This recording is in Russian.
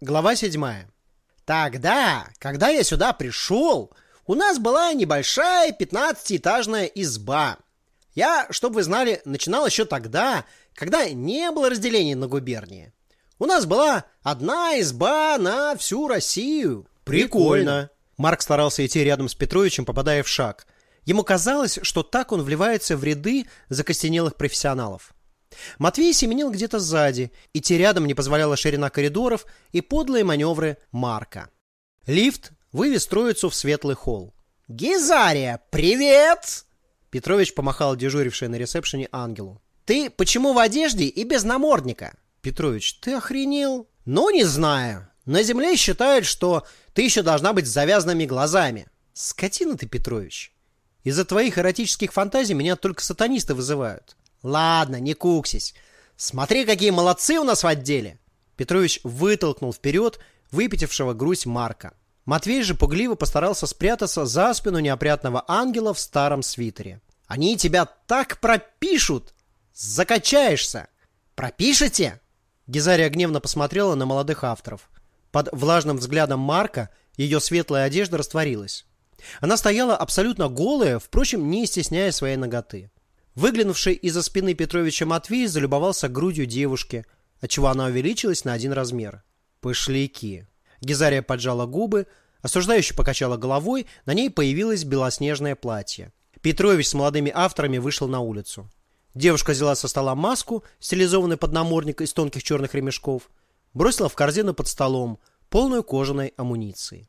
Глава 7. Тогда, когда я сюда пришел, у нас была небольшая 15-этажная изба. Я, чтобы вы знали, начинал еще тогда, когда не было разделений на губернии. У нас была одна изба на всю Россию. Прикольно. Марк старался идти рядом с Петровичем, попадая в шаг. Ему казалось, что так он вливается в ряды закостенелых профессионалов. Матвей семенил где-то сзади, идти рядом не позволяла ширина коридоров и подлые маневры Марка. Лифт вывез троицу в светлый холл. «Гизария, привет!» Петрович помахал дежурившей на ресепшене ангелу. «Ты почему в одежде и без намордника?» «Петрович, ты охренел?» «Ну, не знаю. На земле считают, что ты еще должна быть с завязанными глазами». «Скотина ты, Петрович. Из-за твоих эротических фантазий меня только сатанисты вызывают». Ладно, не куксись. Смотри, какие молодцы у нас в отделе. Петрович вытолкнул вперед выпятившего грудь Марка. Матвей же пугливо постарался спрятаться за спину неопрятного ангела в старом свитере. Они тебя так пропишут! Закачаешься! Пропишете? Гизария гневно посмотрела на молодых авторов. Под влажным взглядом Марка ее светлая одежда растворилась. Она стояла абсолютно голая, впрочем, не стесняя своей ноготы. Выглянувший из-за спины Петровича Матвей залюбовался грудью девушки, отчего она увеличилась на один размер. Пошляки. Гизария поджала губы, осуждающе покачала головой, на ней появилось белоснежное платье. Петрович с молодыми авторами вышел на улицу. Девушка взяла со стола маску, стилизованную под намордник из тонких черных ремешков, бросила в корзину под столом, полную кожаной амуниции.